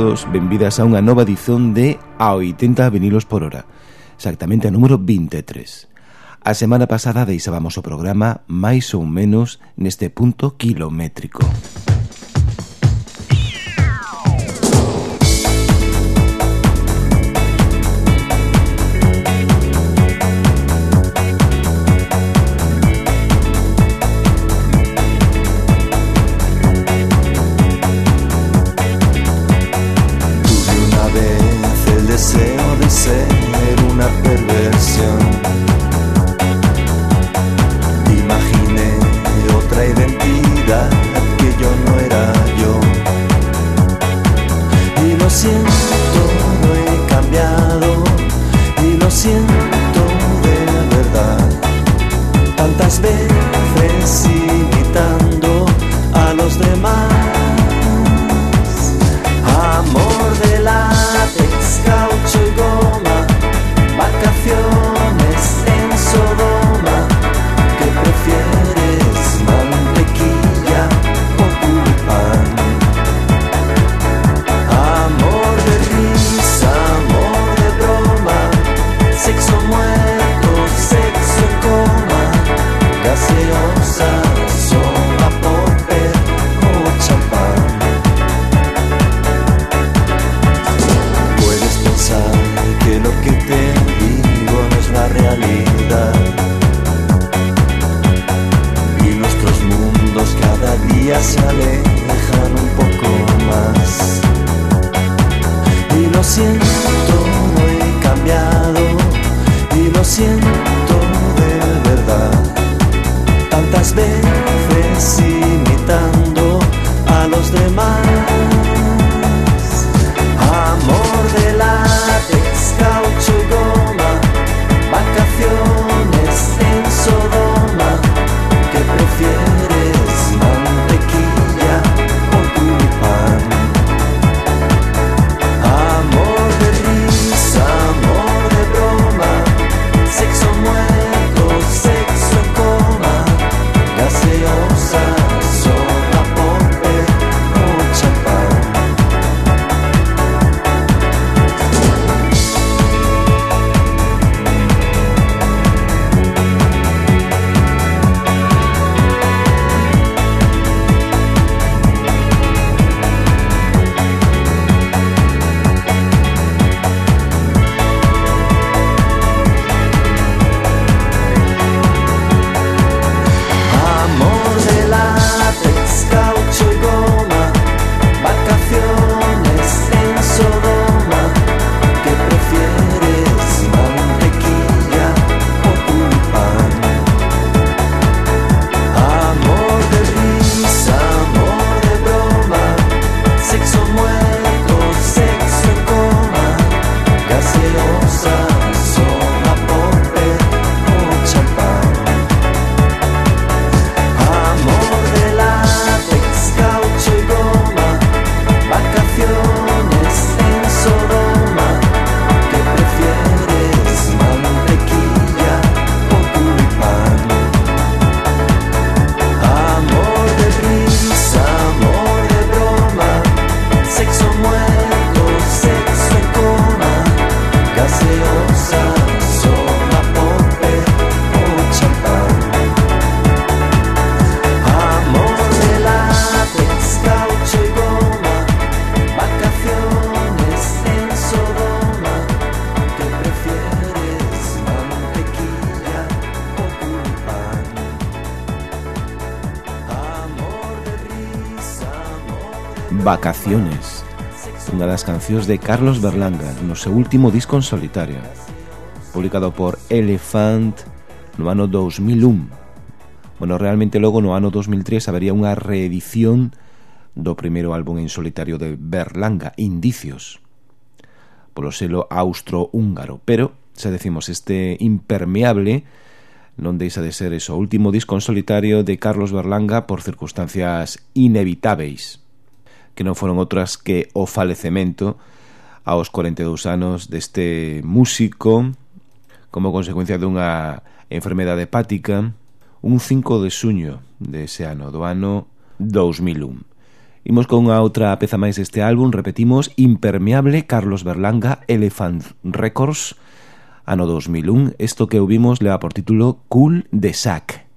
todos, benvidas a unha nova edición de A 80 vinilos por hora, exactamente a número 23. A semana pasada deixábamos o programa máis ou menos neste punto kilométrico. Vacaciones Unha das cancións de Carlos Berlanga no seu último disco en solitario Publicado por Elephant no ano 2001 Bueno, realmente logo no ano 2003 habería unha reedición do primeiro álbum en solitario de Berlanga, Indicios polo selo austro-húngaro Pero, se decimos, este impermeable non deixa de ser eso, último disco en solitario de Carlos Berlanga por circunstancias inevitáveis que non foron outras que o falecemento aos 42 anos deste músico como consecuencia dunha enfermedade hepática un 5 de suño dese ano, do ano 2001. Imos con a outra peza máis deste álbum, repetimos, Impermeable, Carlos Berlanga, Elephant Records, ano 2001. Isto que ouvimos leva por título Cool de Sack.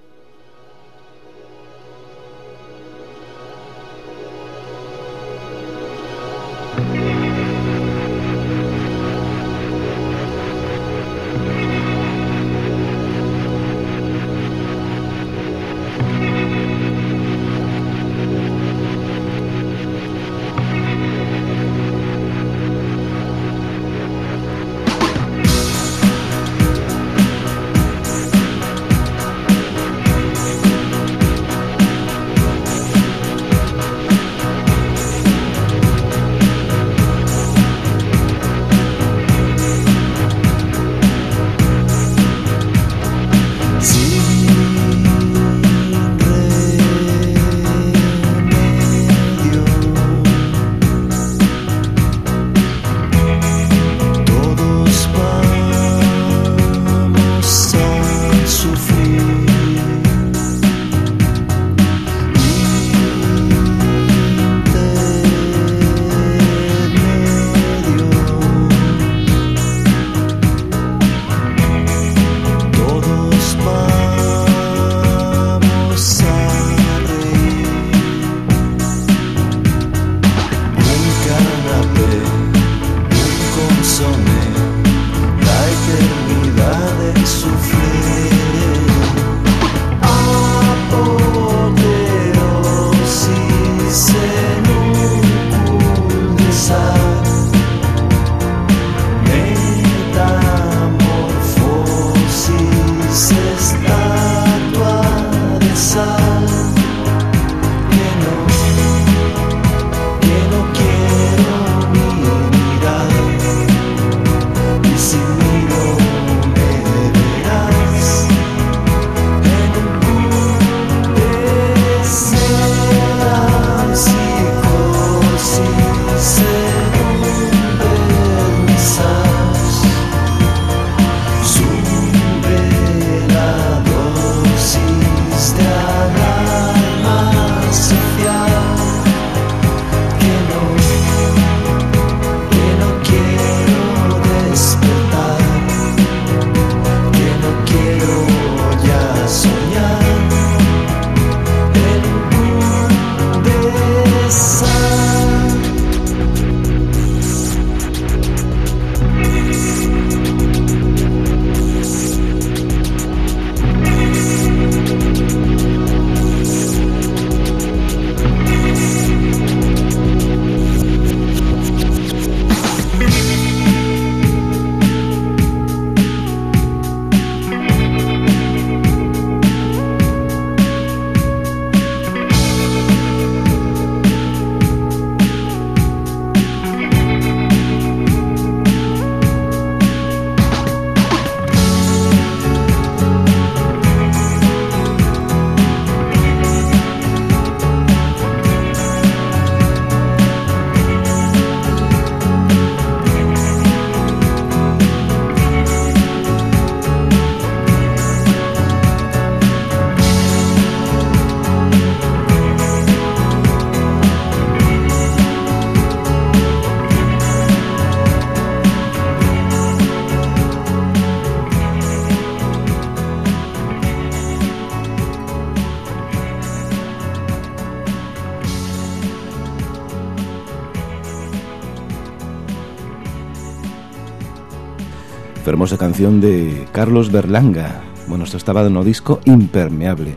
maravillosa canción de Carlos Berlanga. Bueno, esto estaba no disco Impermeable,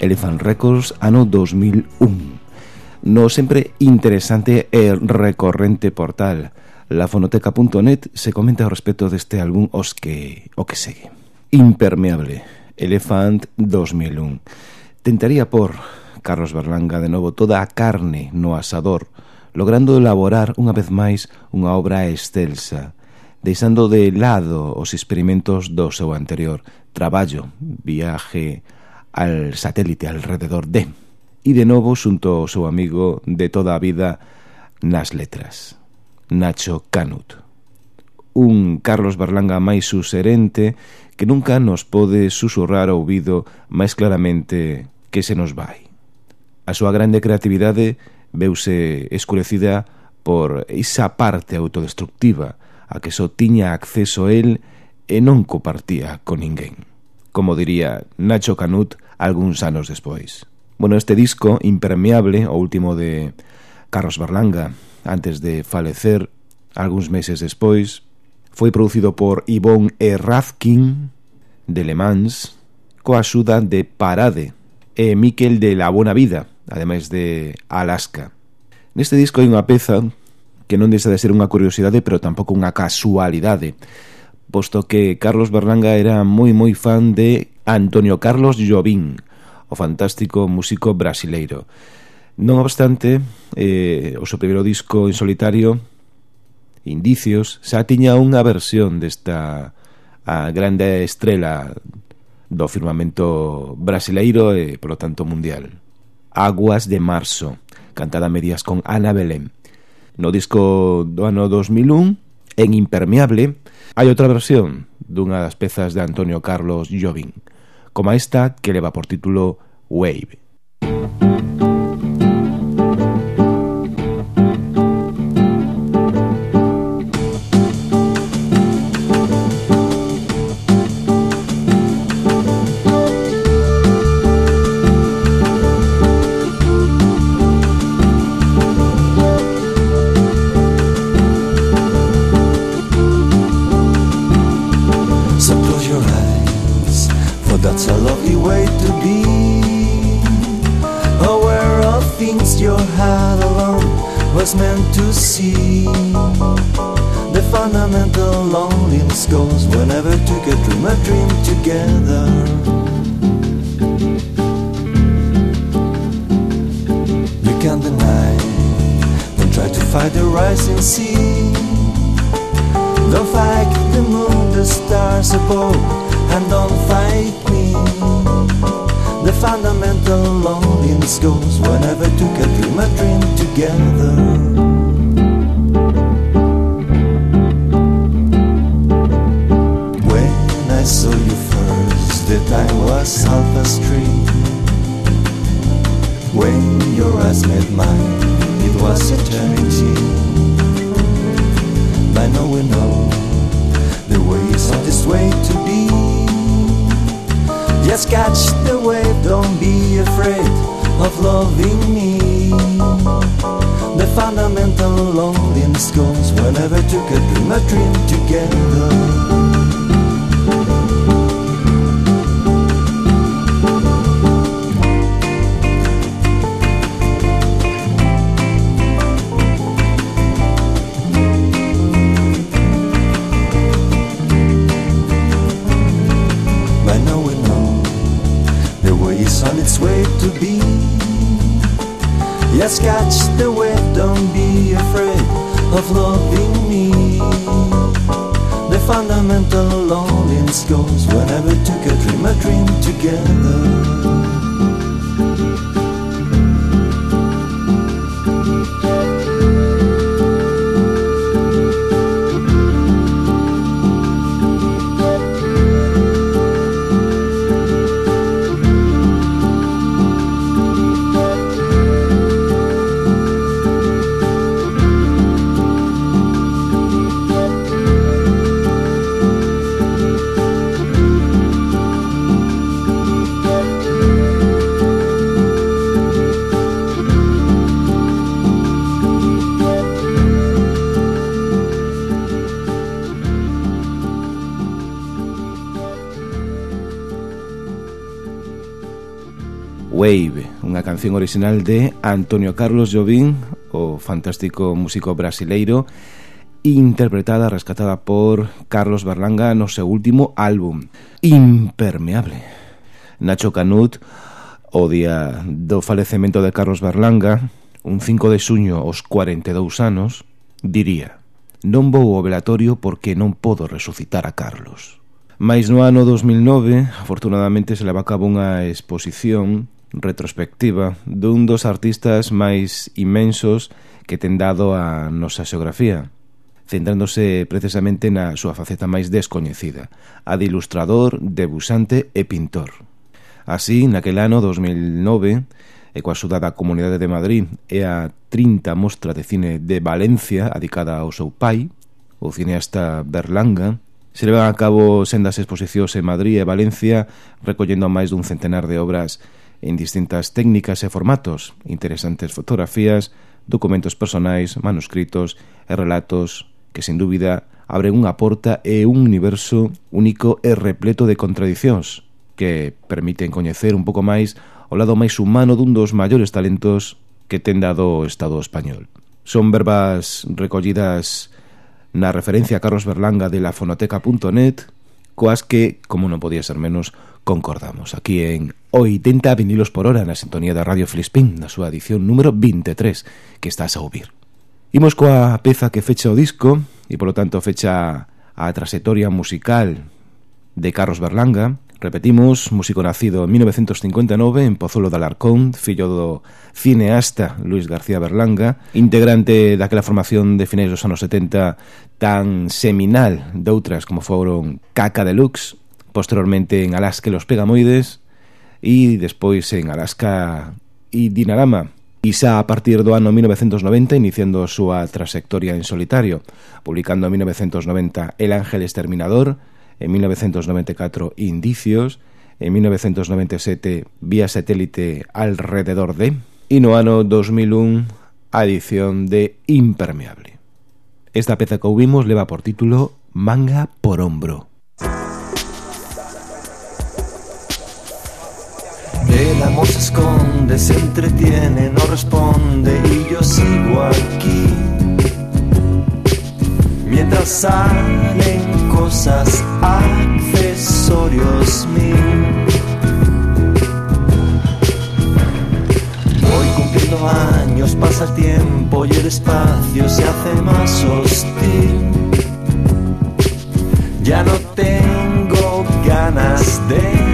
Elephant Records, ano 2001. No sempre interesante e recorrente portal, lafonoteca.net, se comenta ao respecto deste álbum os que, o que segue. Impermeable, Elephant 2001. Tentaría por Carlos Berlanga de novo toda a carne no asador, logrando elaborar unha vez máis unha obra excelsa, deixando de lado os experimentos do seu anterior traballo, viaje al satélite alrededor de, e de novo xunto ao seu amigo de toda a vida nas letras, Nacho Canut. Un Carlos Berlanga máis suserente que nunca nos pode susurrar ao ouvido máis claramente que se nos vai. A súa grande creatividade veuse escurecida por esa parte autodestructiva a que só tiña acceso el e non compartía con ninguén. Como diría Nacho Canut algúns anos despois. Bueno, este disco, Impermeable, o último de Carlos Berlanga, antes de falecer, algúns meses despois, foi producido por Yvonne Rafkin, de Le Mans, coa axuda de Parade e Miquel de La Buena Vida, ademais de Alaska. Neste disco hai unha peza que non deixa de ser unha curiosidade, pero tampouco unha casualidade, posto que Carlos Berlanga era moi moi fan de Antonio Carlos Jobim, o fantástico músico brasileiro. Non obstante, eh, o seu primeiro disco en solitario, Indicios, xa tiña unha versión desta a grande estrela do firmamento brasileiro e, polo tanto, mundial. Aguas de Marzo, cantada a medias con Ana Belén no disco do ano 2001 en Impermeable hai outra versión dunha das pezas de Antonio Carlos Jobim como esta que leva por título Wave. Música scores whenever to get through my dream together. You can't deny, don't try to fight the rising sea. Don't fight the moon, the stars above, and don't fight me. The fundamental loneliness goes whenever to get through my dream together. that I was half a stream. When your eyes met mine, it was eternity. By now we know the ways of this way to be. Just catch the wave, don't be afraid of loving me. The fundamental loneliness goes. Whenever two can dream a dream together. the canción original de Antonio Carlos Jobim, o fantástico músico brasileiro, interpretada, rescatada por Carlos Berlanga no seu último álbum, Impermeable. Nacho Canut, o día do falecemento de Carlos Berlanga, un 5 de xuño aos 42 anos, diría Non vou ao velatorio porque non podo resucitar a Carlos. Mais no ano 2009, afortunadamente, se leva a cabo unha exposición retrospectiva dun dos artistas máis imensos que ten dado a nosa xeografía, centrándose precisamente na súa faceta máis descoñecida, a de ilustrador, debusante e pintor. Así, naquel ano 2009, e coa axuda da Comunidade de Madrid e a 30 mostra de cine de Valencia adicada ao seu pai, o cineasta Berlanga, se levan a cabo sendas exposicións en Madrid e Valencia recollendo máis dun centenar de obras en distintas técnicas e formatos, interesantes fotografías, documentos personais, manuscritos e relatos que, sin dúbida, abren unha porta e un universo único e repleto de contradicións que permiten coñecer un pouco máis o lado máis humano dun dos maiores talentos que ten dado o Estado español. Son verbas recollidas na referencia a Carlos Berlanga de lafonoteca.net coas que, como non podía ser menos, concordamos aquí en 80 vinilos por hora na sintonía da Radio Flispín na súa edición número 23 que estás a ouvir. Imos coa peza que fecha o disco e polo tanto fecha a trasetoria musical de Carlos Berlanga. Repetimos, músico nacido en 1959 en Pozuelo de Alarcón, fillo do cineasta Luis García Berlanga, integrante daquela formación de finais dos anos 70 tan seminal de outras como foron Caca Deluxe, posteriormente en Alaska los Pegamoides e despois en Alaska e Dinarama. Isa a partir do ano 1990 iniciando a súa trayectoria en solitario, publicando en 1990 El Ángel Exterminador, en 1994 Indicios, en 1997 Vía Satélite Alrededor de e no ano 2001 a edición de Impermeable. Esta peza que ouvimos leva por título Manga por Hombro. Amor se esconde, se entretiene, no responde y yo sigo aquí. Mientras salen cosas, accesorios míos. Voy cumpliendo años, pasa el tiempo y el espacio se hace más hostil. Ya no tengo ganas de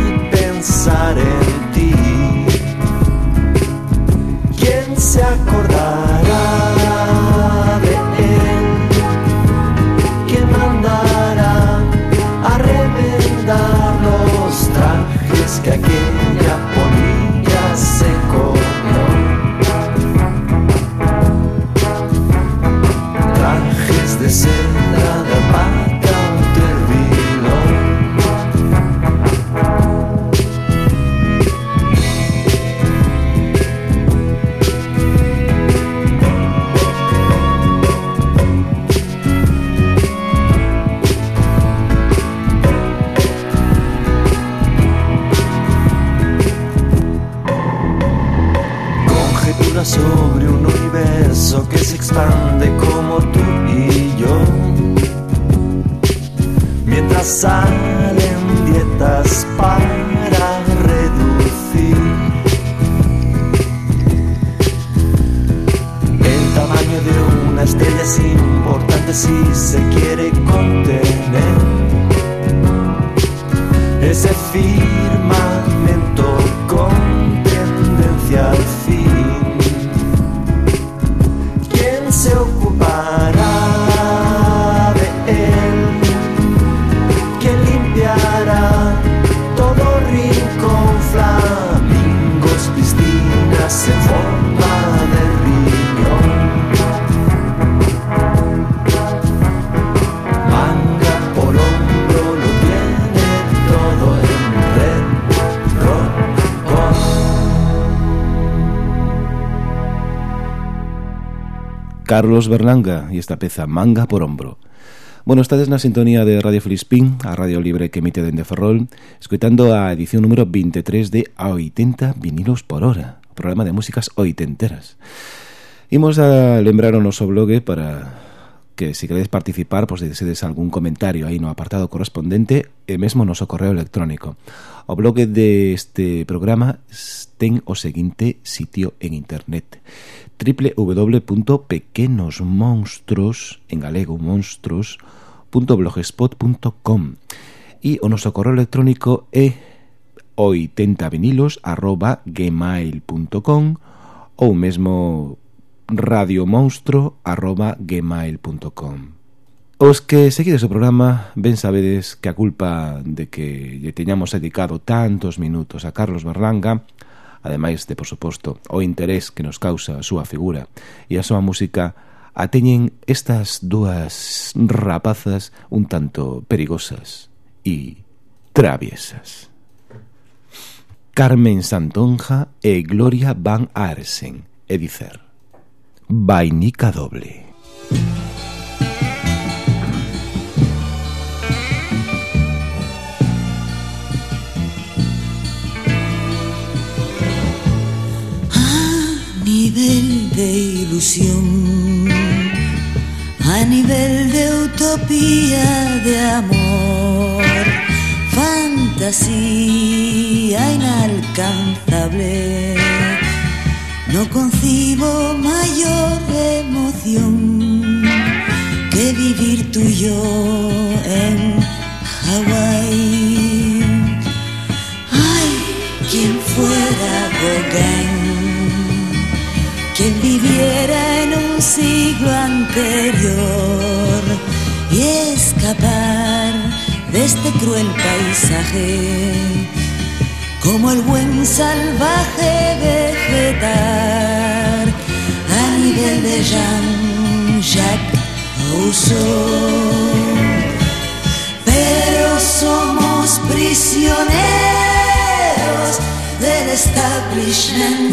Carlos Berlanga e esta peza Manga por Hombro. Bueno, estades na sintonía de Radio Felispín, a radio libre que emite dende Ferrol, escoitando a edición número 23 de A 80 vinilos por hora, programa de músicas oitenteras. Imos a lembrar o noso blog para que se queredes participar, pois pues, deixedes algún comentario aí no apartado correspondente e mesmo no noso correo electrónico. O blog deste programa ten o seguinte sitio en internet. www.pequenosmonstros en galego monstros.blogspot.com e o noso correo electrónico é 80vinilos arroba gmail.com ou mesmo radiomonstro arroba gmail.com Os que seguides o programa ben sabedes que a culpa de que lle teñamos dedicado tantos minutos a Carlos Berlanga, ademais de, por suposto, o interés que nos causa a súa figura e a súa música, a teñen estas dúas rapazas un tanto perigosas e traviesas. Carmen Santonja e Gloria Van Arsen, e dicer, Vainica doble. Vainica doble. Nivel de ilusión, a nivel de utopía de amor, fantasía inalcanzable. No concibo mayor emoción paisaje, como el buen salvaje vegetar a nivel de Jean-Jacques Rousseau. Pero somos prisioneros del establishment.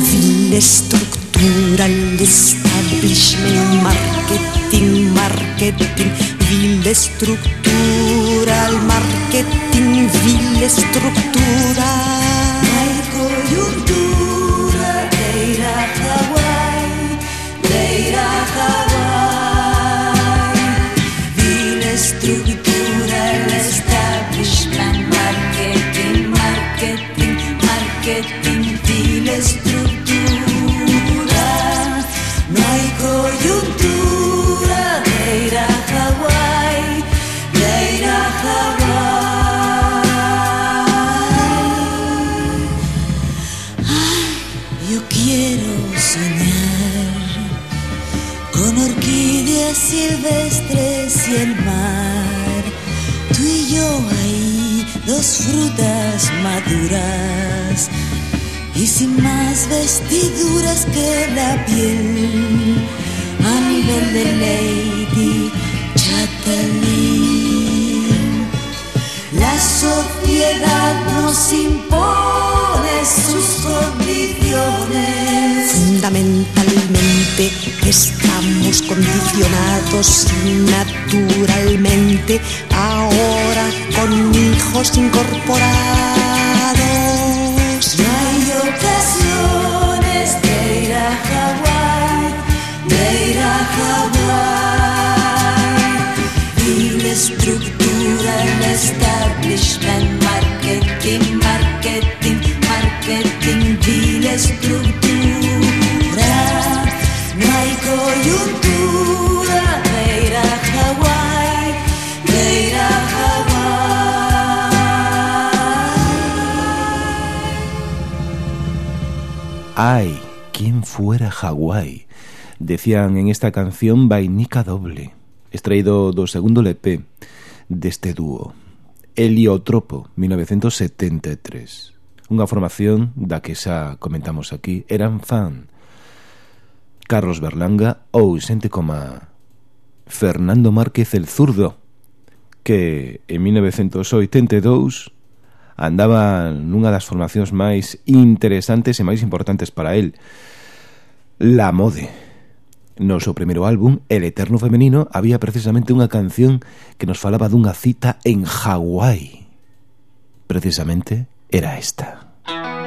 Cultural establishment, marketing, marketing, vil estructural, marketing, ogni vile struttura. Ecco, Ma è frutas maduras y sin más vestiduras que la piel a nivel de Lady Chatelaine. La sociedad nos impone sus condiciones. Fundamentalmente estamos condicionados naturalmente ahora con hijos incorporados. No hay ocasiones de ir a Hawái, de ir a Hawái. Y la estructura, el establishment, marketing, marketing, marketing, estructura. ¡Ay! ¿Quién fuera Hawái? Decían en esta canción Vainica Doble, extraído do segundo LP deste dúo, Heliotropo, 1973. Unha formación da que xa comentamos aquí, eran fan Carlos Berlanga ou xente como Fernando Márquez el Zurdo, que en 1982 andaba nunha das formacións máis interesantes e máis importantes para el. La Mode. No seu primeiro álbum, El Eterno Femenino, había precisamente unha canción que nos falaba dunha cita en Hawái. Precisamente era esta. Música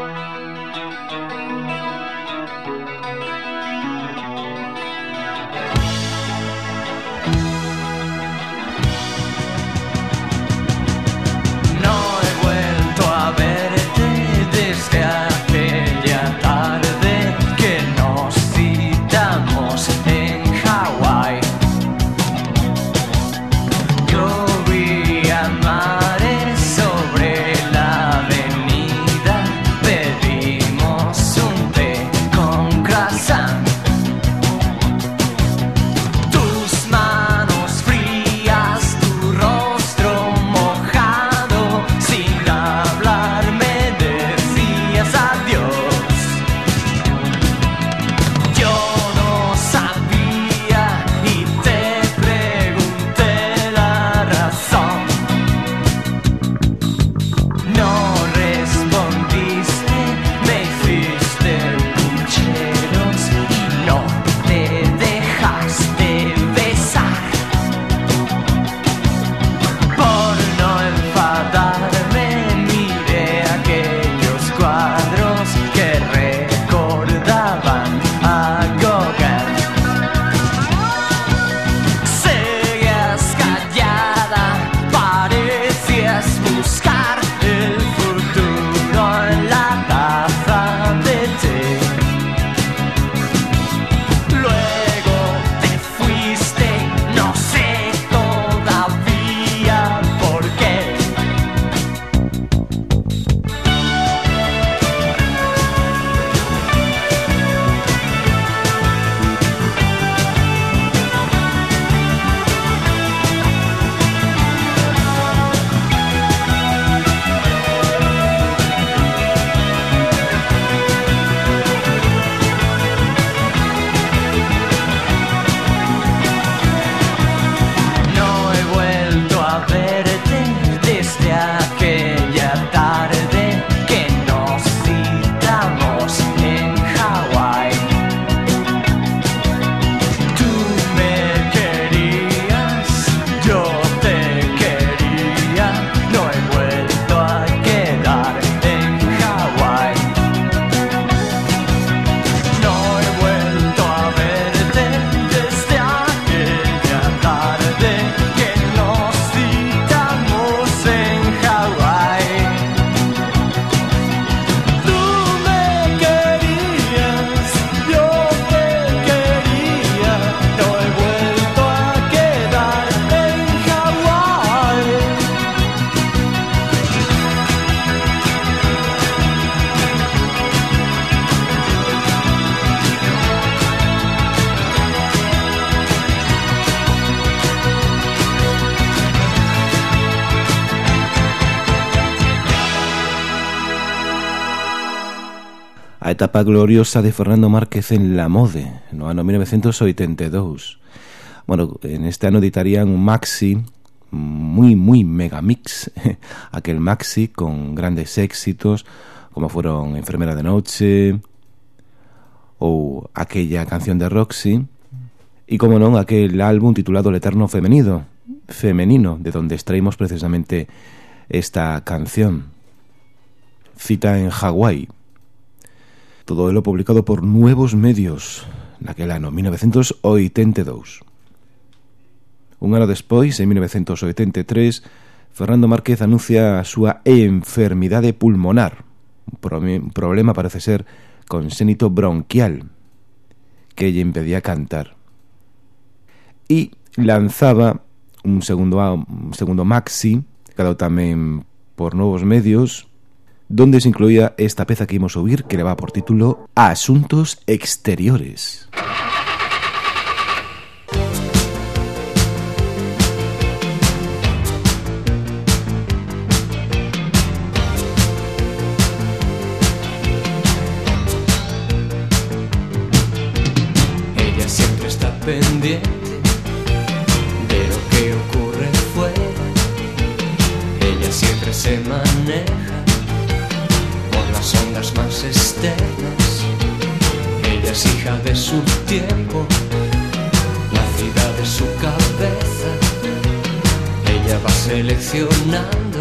etapa gloriosa de Fernando Márquez en La Mode, no ano 1982. Bueno, en este ano editarían un maxi moi, moi megamix, aquel maxi con grandes éxitos, como foron Enfermera de Noche, ou aquella canción de Roxy, e como non aquel álbum titulado El Eterno Femenino, femenino, de donde extraímos precisamente esta canción. Cita en Hawái, Todo elo publicado por Nuevos Medios naquel ano 1982. Un ano despois, en 1983, Fernando Márquez anuncia a súa enfermidade pulmonar, un problema parece ser consénito bronquial, que lle impedía cantar. E lanzaba un segundo, un segundo maxi, cada tamén por novos medios, donde se incluía esta peza que íbamos a oír que le va por título Asuntos Exteriores. Ella siempre está pendiente de su tiempo, nacida de su cabeza. Ella va seleccionando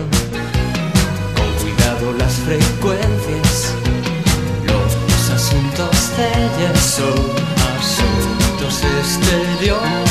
con cuidado las frecuencias. Los asuntos de ella son asuntos exteriores,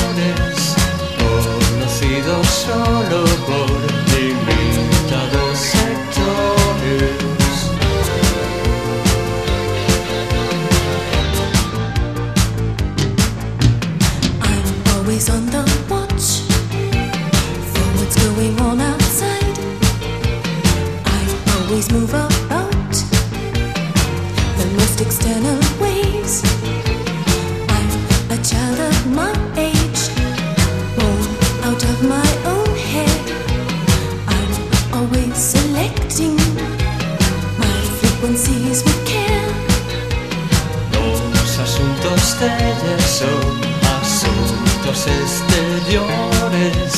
asuntos de son asuntos exteriores,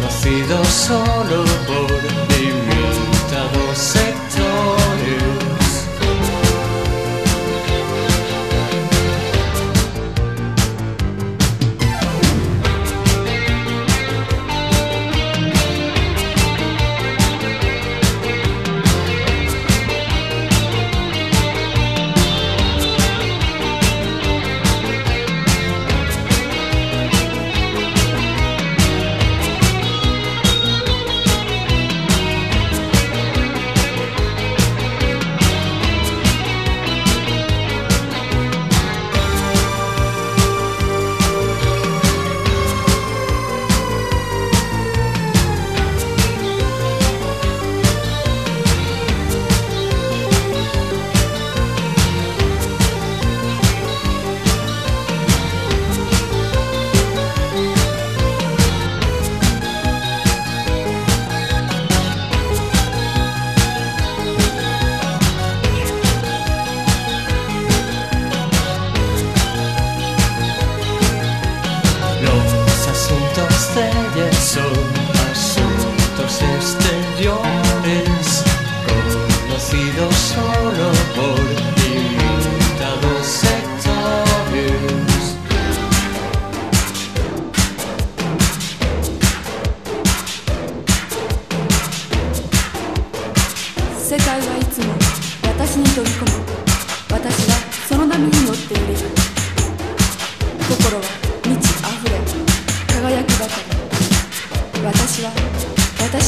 conocidos solo por limitados sectores.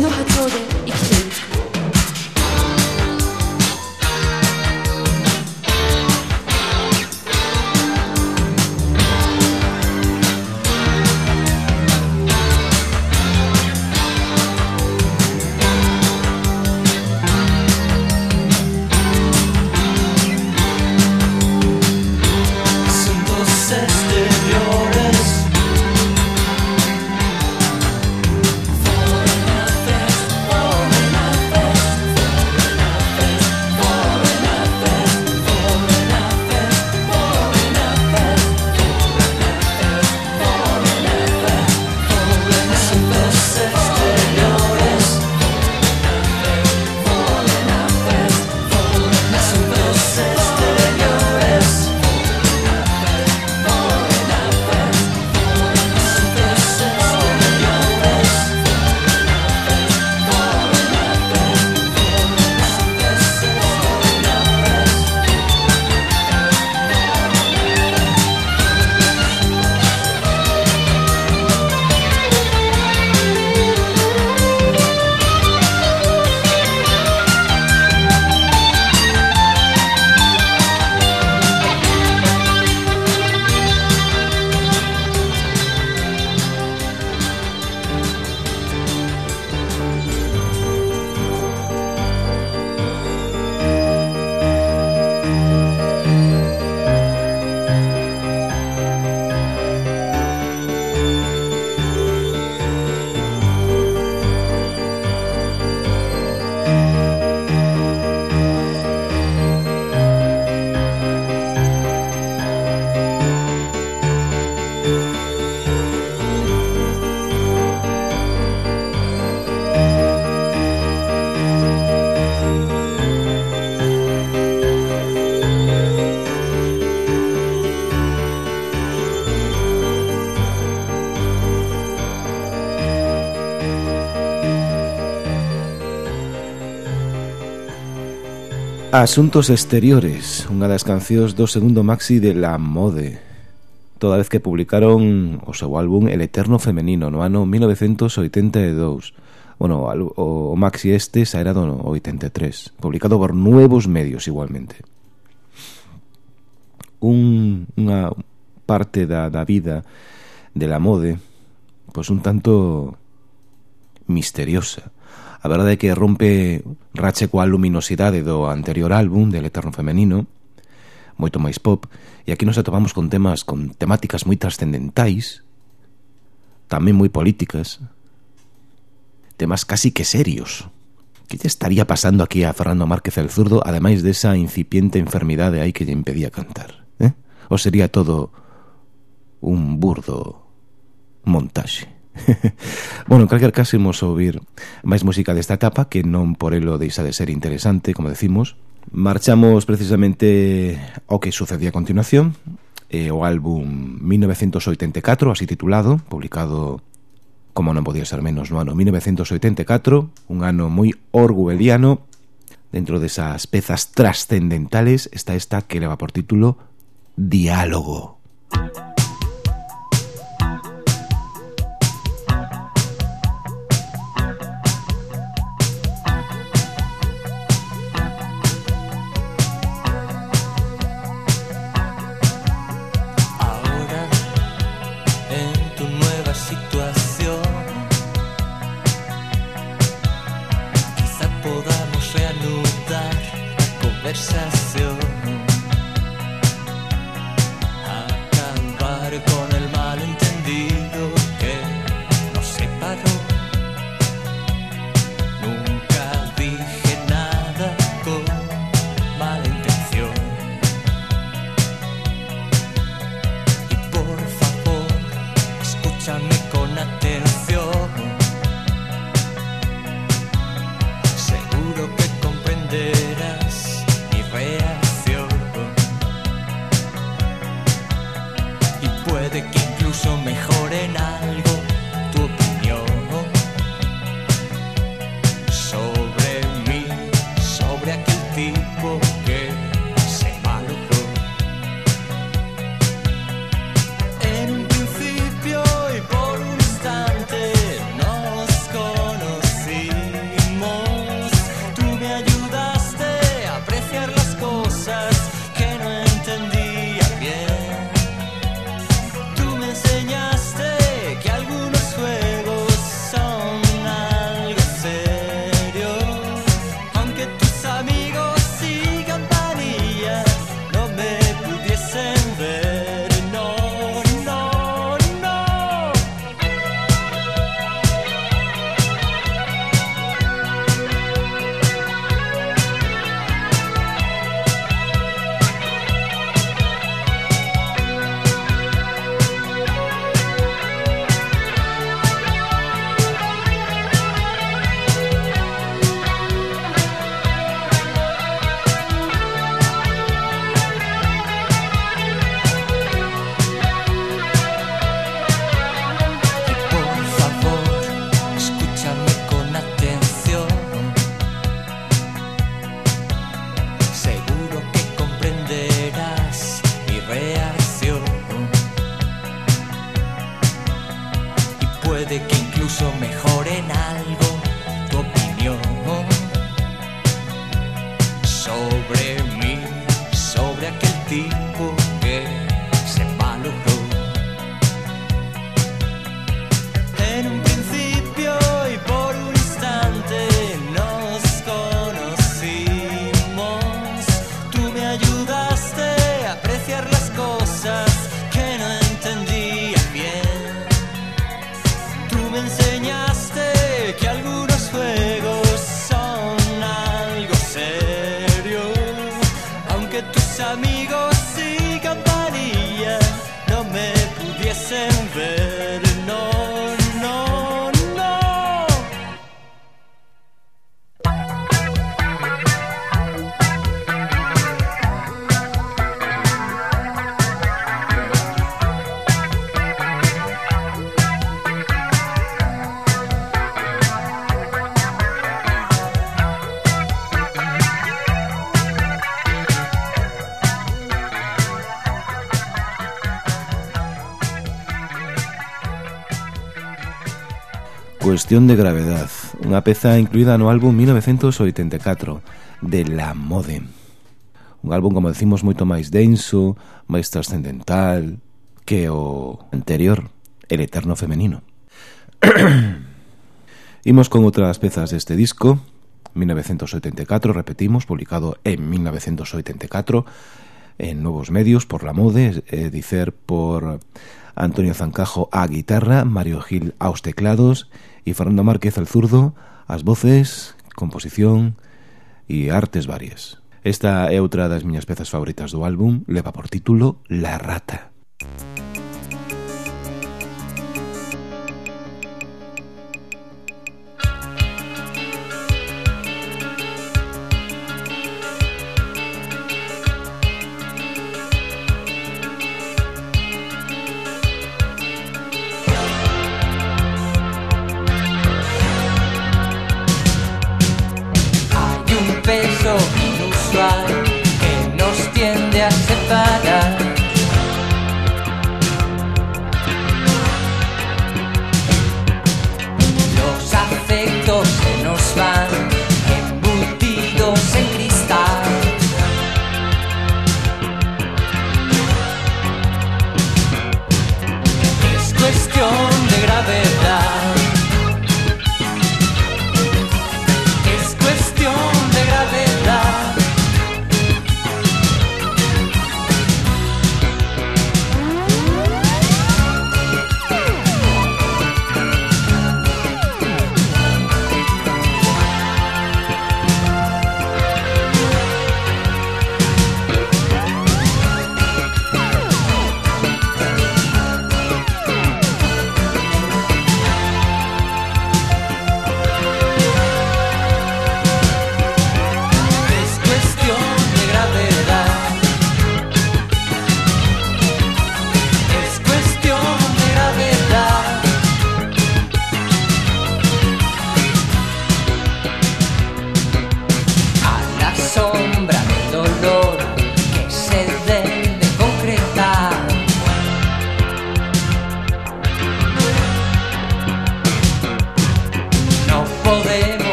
の波長で生きてい Asuntos Exteriores, unha das cancións do segundo maxi de La Mode, toda vez que publicaron o seu álbum El Eterno Femenino no ano 1982. Bueno, o o maxi este saera do 83, publicado por Nuevos Medios igualmente. Un, unha parte da, da vida de La Mode, pois pues un tanto misteriosa A verdade é que rompe rache coa luminosidade do anterior álbum del Eterno Femenino, moito máis pop, e aquí nos atopamos con temas con temáticas moi trascendentais, tamén moi políticas, temas casi que serios. Que lle estaría pasando aquí a Fernando Márquez el Zurdo, ademais desa incipiente enfermidade aí que lle impedía cantar? Eh? Ou sería todo un burdo montaxe? bueno, en calquer caso imos ouvir máis música desta etapa que non por elo deixa de ser interesante, como decimos. Marchamos precisamente ao que sucedía a continuación, eh, o álbum 1984, así titulado, publicado como non podía ser menos no ano 1984, un ano moi orwelliano, dentro desas pezas trascendentales está esta que leva por título Diálogo. Cuestión de gravedad, unha peza incluída no álbum 1984 de La Mode. Un álbum, como decimos, moito máis denso, máis trascendental que o anterior, El Eterno Femenino. Imos con outras pezas deste disco, 1984, repetimos, publicado en 1984, en Novos Medios, por La Mode, eh, dicer por Antonio Zancajo a guitarra, Mario Gil aos teclados e Fernando Márquez al zurdo as voces, composición e artes varias. Esta é outra das miñas pezas favoritas do álbum, leva por título La Rata. Música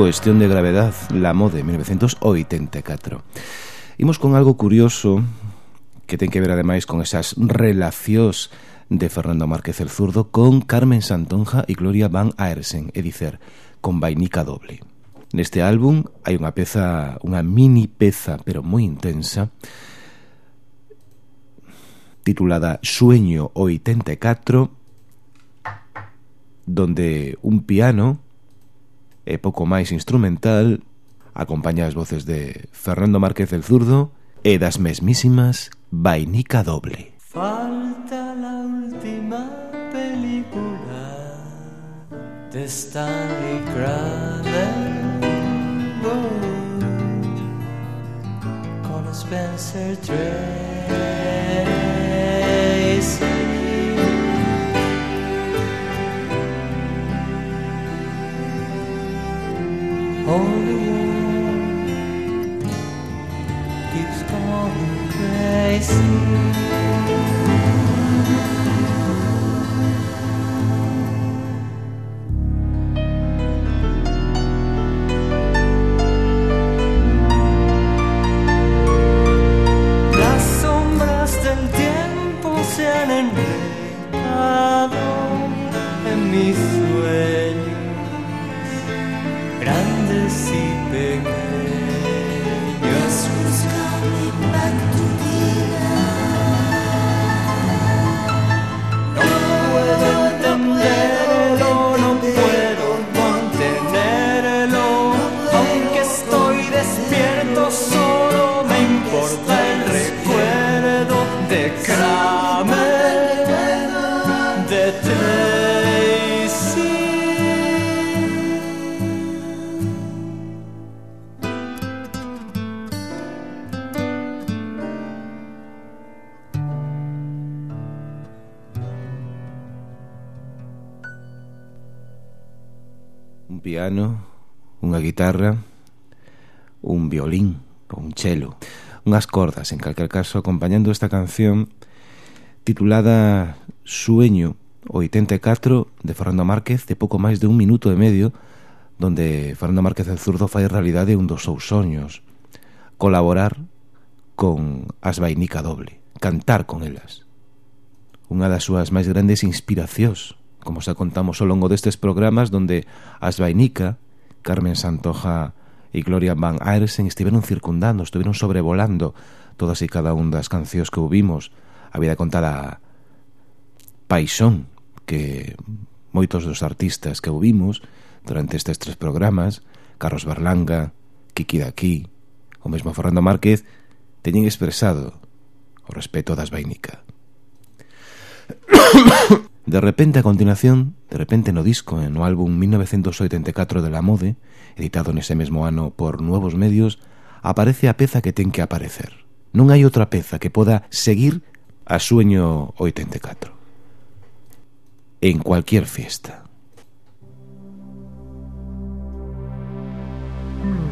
Cuestión de gravedad, la mode, 1984. Imos con algo curioso que ten que ver ademais con esas relacións de Fernando Márquez el Zurdo con Carmen Santonja e Gloria Van Aersen, é dicer, con vainica doble. Neste álbum hai unha peza, unha mini peza, pero moi intensa, titulada Sueño 84, donde un piano e pouco máis instrumental, acompaña as voces de Fernando Márquez el Zurdo e das mesmísimas Vainica Doble. Falta la última película de Stanley Kramer con Spencer Tracy Las sombras del tiempo se han enredado en mi sueño. piano, unha guitarra, un violín ou un chelo, unhas cordas, en calquer caso, acompañando esta canción titulada Sueño 84 de Fernando Márquez de pouco máis de un minuto e medio donde Fernando Márquez el Zurdo fai realidade un dos seus soños colaborar con As Vainica Doble cantar con elas. Unha das súas máis grandes inspiracións como xa contamos ao longo destes programas donde as Vainica, Carmen Santoja e Gloria Van Aersen estiveron circundando, estiveron sobrevolando todas e cada un das cancións que ouvimos. A vida contada Paixón que moitos dos artistas que ouvimos durante estes tres programas Carlos Berlanga, Kiki Daqui o mesmo Fernando Márquez teñen expresado o respeto das Vainica. De repente, a continuación, de repente no disco, no álbum 1984 de la Mode, editado nese mesmo ano por Nuevos Medios, aparece a peza que ten que aparecer. Non hai outra peza que poda seguir a Sueño 84. En cualquier fiesta. Mm.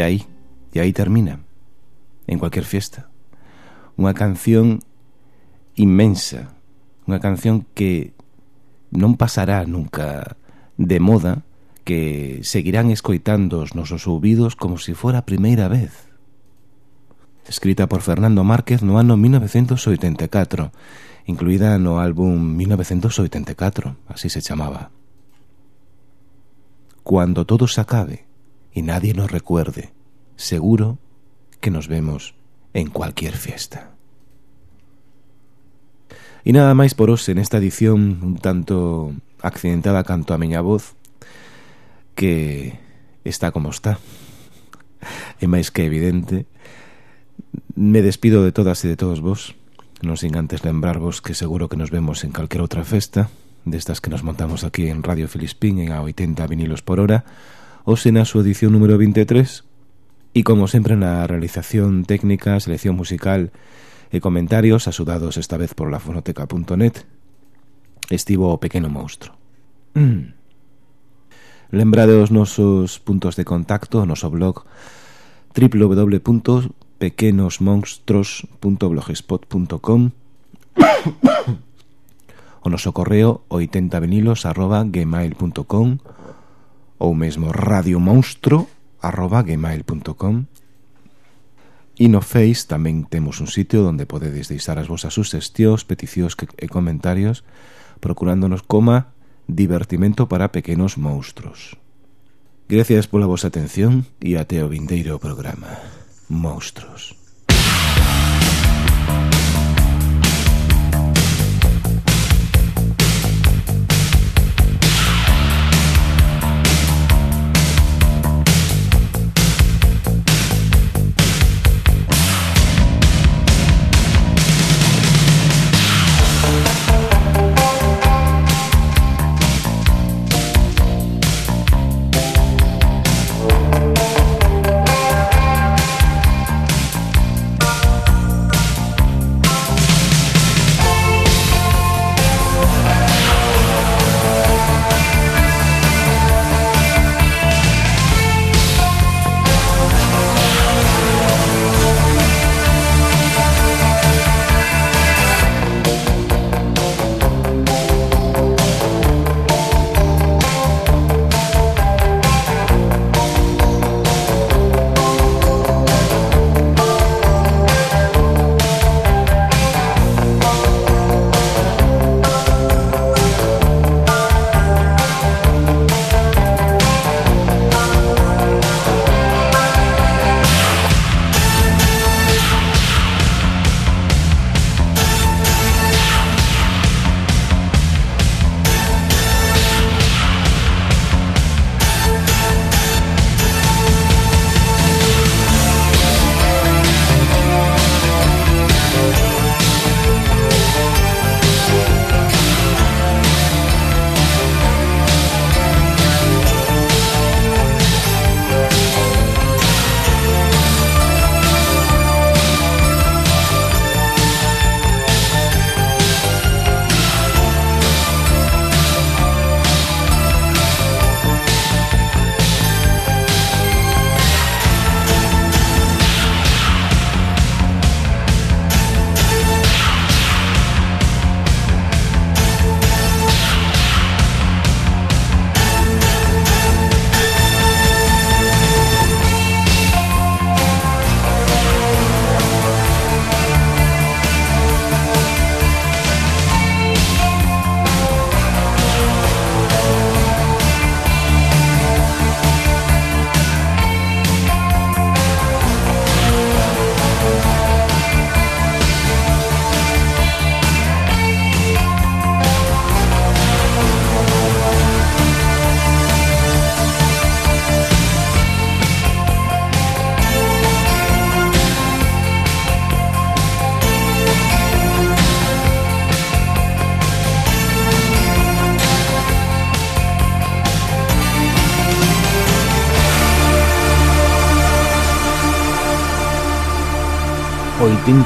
E aí, e aí termina, en cualquier fiesta. Unha canción inmensa, unha canción que non pasará nunca de moda, que seguirán escoitando os nosos ouvidos como se si fora a primeira vez. Escrita por Fernando Márquez no ano 1984, incluída no álbum 1984, así se chamaba. Cuando todo se acabe, y nadie nos recuerde. Seguro que nos vemos en cualquier fiesta. E nada máis por hoxe nesta edición un tanto accidentada canto a miña voz que está como está. É máis que evidente. Me despido de todas e de todos vos, non sin antes lembrarvos que seguro que nos vemos en calquera outra festa, destas que nos montamos aquí en Radio Filispín en a 80 vinilos por hora, hoxe na súa edición número 23 e como sempre na realización técnica, selección musical e comentarios asudados esta vez por lafonoteca.net estivo o pequeno monstro. Mm. Lembrade os nosos puntos de contacto, o noso blog www.pequenosmonstros.blogspot.com o noso correo 80vinilos arroba gmail.com ou mesmo radiomonstro.gmail.com E no Face tamén temos un sitio onde podedes deixar as vosas suxestións, peticións e comentarios procurándonos coma divertimento para pequenos monstruos. Gracias pola vosa atención e até o vindeiro programa. Monstruos.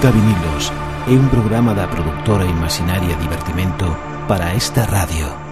Tinta Vinilos é un programa da productora Imaginaria Divertimento para esta radio.